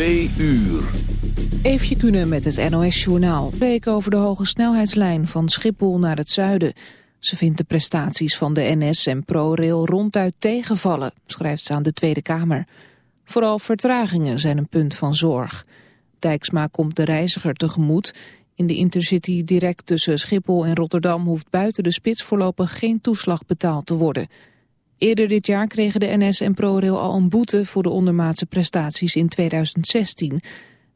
Twee uur. Eefje kunnen met het NOS-journaal. Spreken over de hoge snelheidslijn van Schiphol naar het zuiden. Ze vindt de prestaties van de NS en ProRail ronduit tegenvallen, schrijft ze aan de Tweede Kamer. Vooral vertragingen zijn een punt van zorg. Dijksma komt de reiziger tegemoet. In de Intercity direct tussen Schiphol en Rotterdam hoeft buiten de spits voorlopig geen toeslag betaald te worden. Eerder dit jaar kregen de NS en ProRail al een boete voor de ondermaatse prestaties in 2016.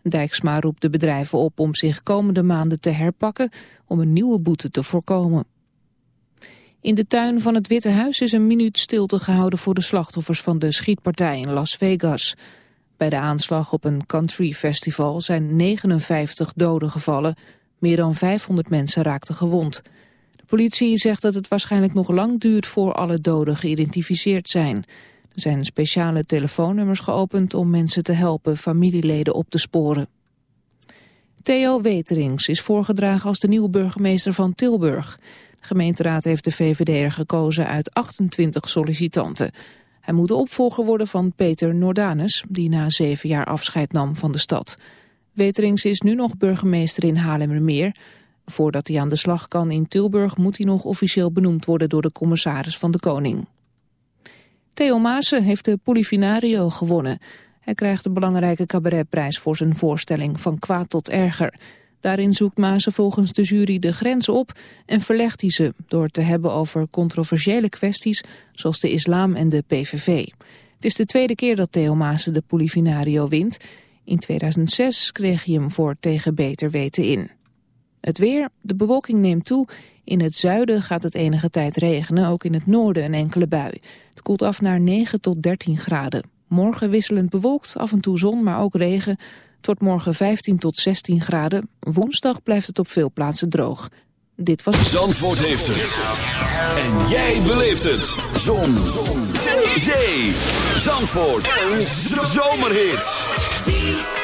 Dijksma roept de bedrijven op om zich komende maanden te herpakken om een nieuwe boete te voorkomen. In de tuin van het Witte Huis is een minuut stilte gehouden voor de slachtoffers van de schietpartij in Las Vegas. Bij de aanslag op een country festival zijn 59 doden gevallen. Meer dan 500 mensen raakten gewond. De politie zegt dat het waarschijnlijk nog lang duurt voor alle doden geïdentificeerd zijn. Er zijn speciale telefoonnummers geopend om mensen te helpen familieleden op te sporen. Theo Weterings is voorgedragen als de nieuwe burgemeester van Tilburg. De gemeenteraad heeft de VVD'er gekozen uit 28 sollicitanten. Hij moet de opvolger worden van Peter Nordanus, die na zeven jaar afscheid nam van de stad. Weterings is nu nog burgemeester in Haarlemmermeer. Voordat hij aan de slag kan in Tilburg moet hij nog officieel benoemd worden door de commissaris van de Koning. Theo Maassen heeft de Polifinario gewonnen. Hij krijgt de belangrijke cabaretprijs voor zijn voorstelling Van Kwaad tot Erger. Daarin zoekt Maassen volgens de jury de grens op en verlegt hij ze... door te hebben over controversiële kwesties zoals de islam en de PVV. Het is de tweede keer dat Theo Maassen de Polifinario wint. In 2006 kreeg hij hem voor tegen beter weten in. Het weer, de bewolking neemt toe. In het zuiden gaat het enige tijd regenen, ook in het noorden een enkele bui. Het koelt af naar 9 tot 13 graden. Morgen wisselend bewolkt, af en toe zon, maar ook regen. Wordt morgen 15 tot 16 graden. Woensdag blijft het op veel plaatsen droog. Dit was... Zandvoort heeft het. En jij beleeft het. Zon. zon. Zee. Zandvoort. Een zomerhit.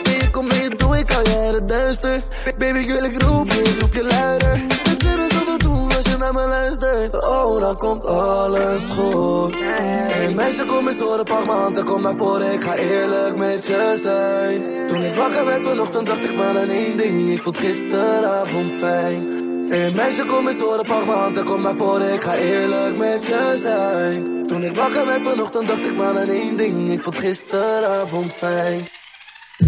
Oké, ik ik al je het duister. Baby girl, ik roep je, ik roep je luider. We kunnen zoveel doen als je naar me luistert. Oh, dan komt alles goed. Hey meisje, kom eens horen, pak en kom naar voren. Ik ga eerlijk met je zijn. Toen ik wakker werd vanochtend, dacht ik maar aan één ding. Ik vond gisteravond fijn. Hey meisje, kom eens horen, pak en kom naar voren. Ik ga eerlijk met je zijn. Toen ik wakker werd vanochtend, dacht ik maar aan één ding. Ik vond gisteravond fijn.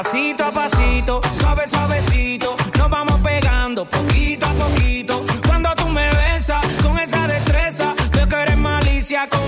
Pasito a pasito, suave, suavecito. Nos vamos pegando poquito a poquito. Cuando tú me besas con esa destreza, veo que eres malicia con.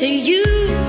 To you,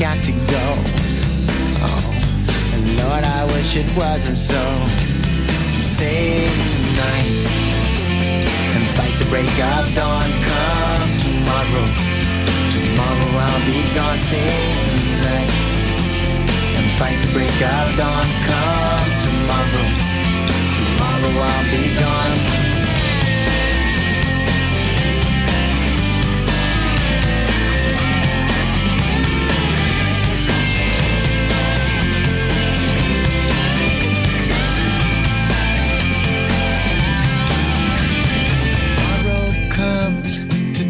got to go. Oh, and Lord, I wish it wasn't so. Save tonight and fight the break of dawn. Come tomorrow, tomorrow I'll be gone. Save tonight and fight the break of dawn. Come tomorrow, tomorrow I'll be gone.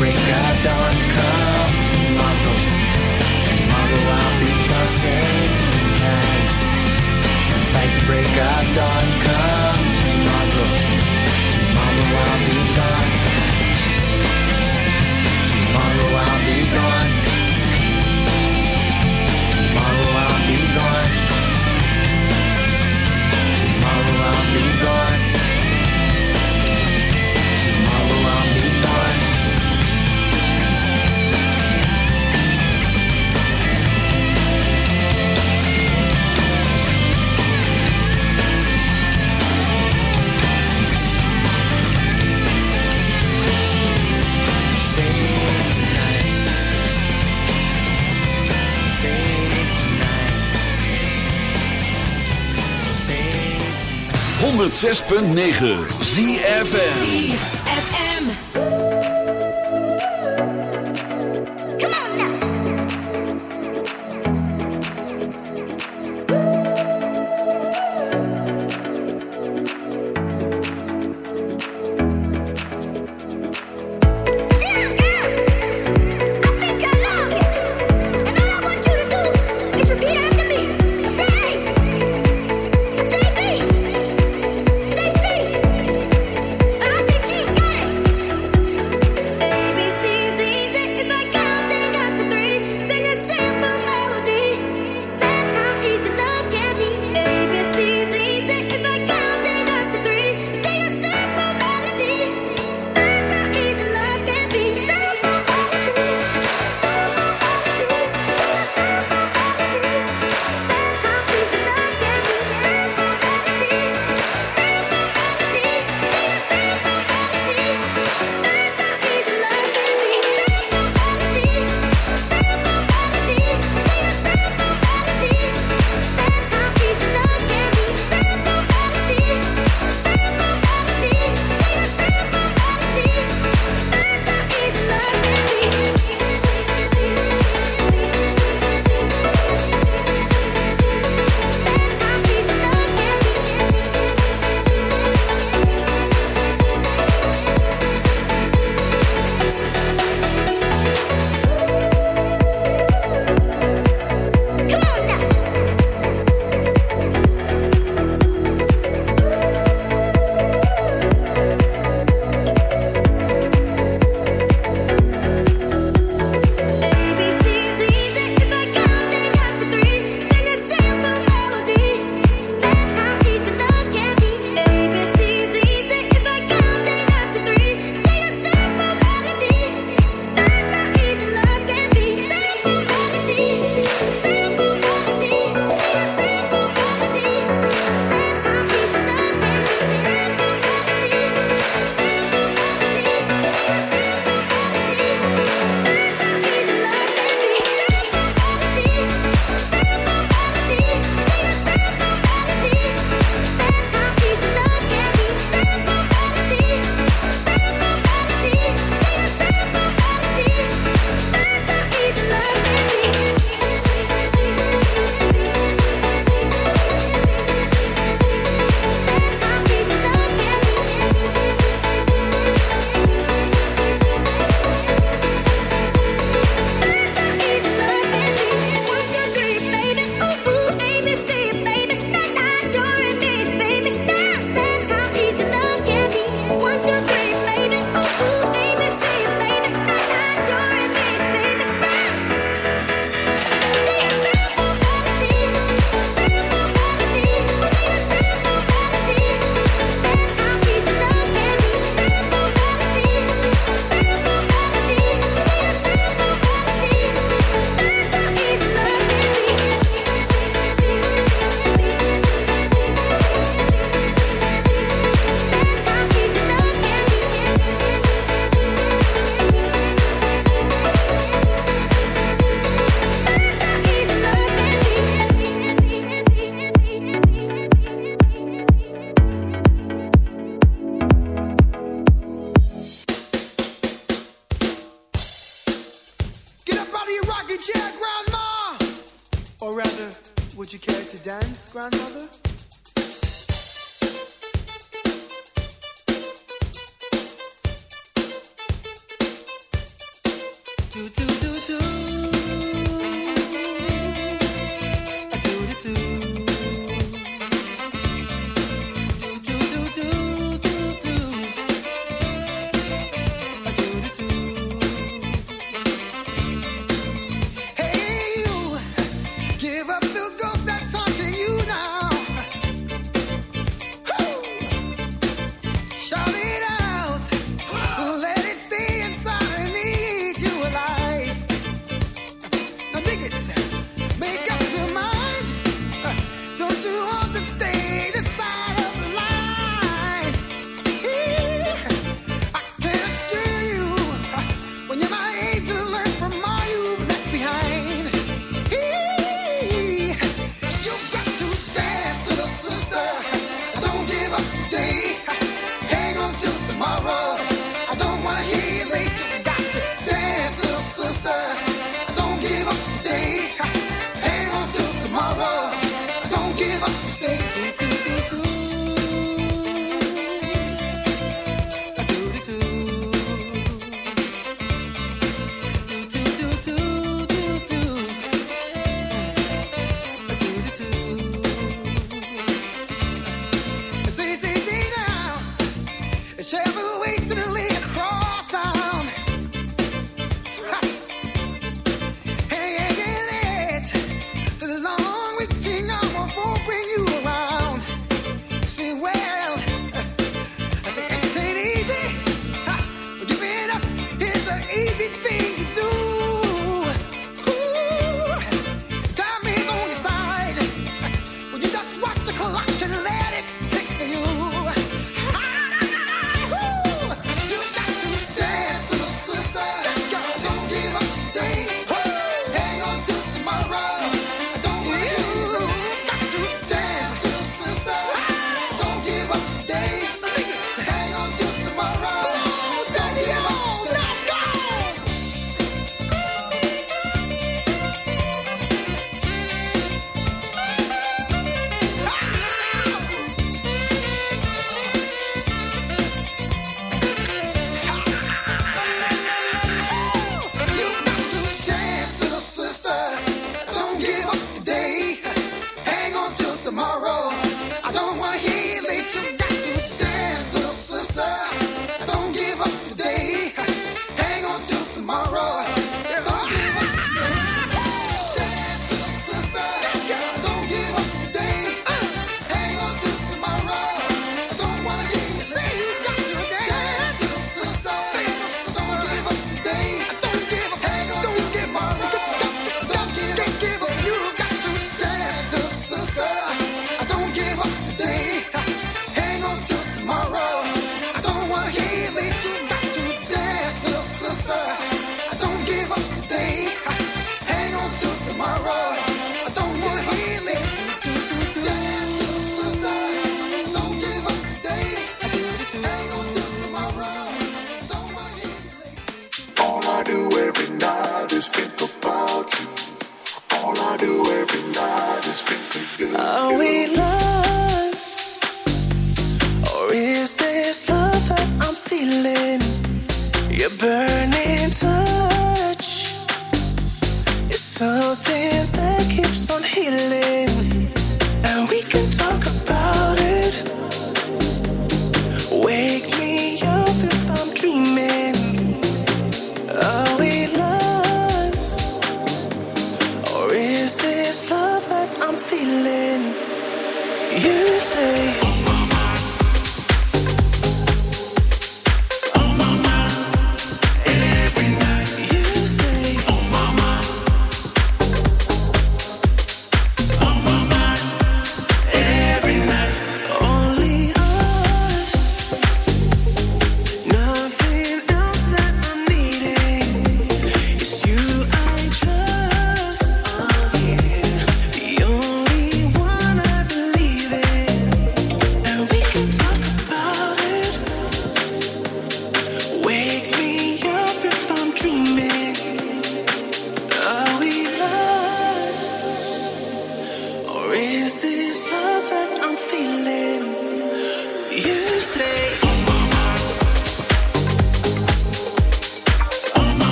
Break of dawn. Come tomorrow. Tomorrow I'll be gone, tonight And fight the break of dawn, come tomorrow Tomorrow I'll be gone Tomorrow I'll be gone 106.9 ZFM.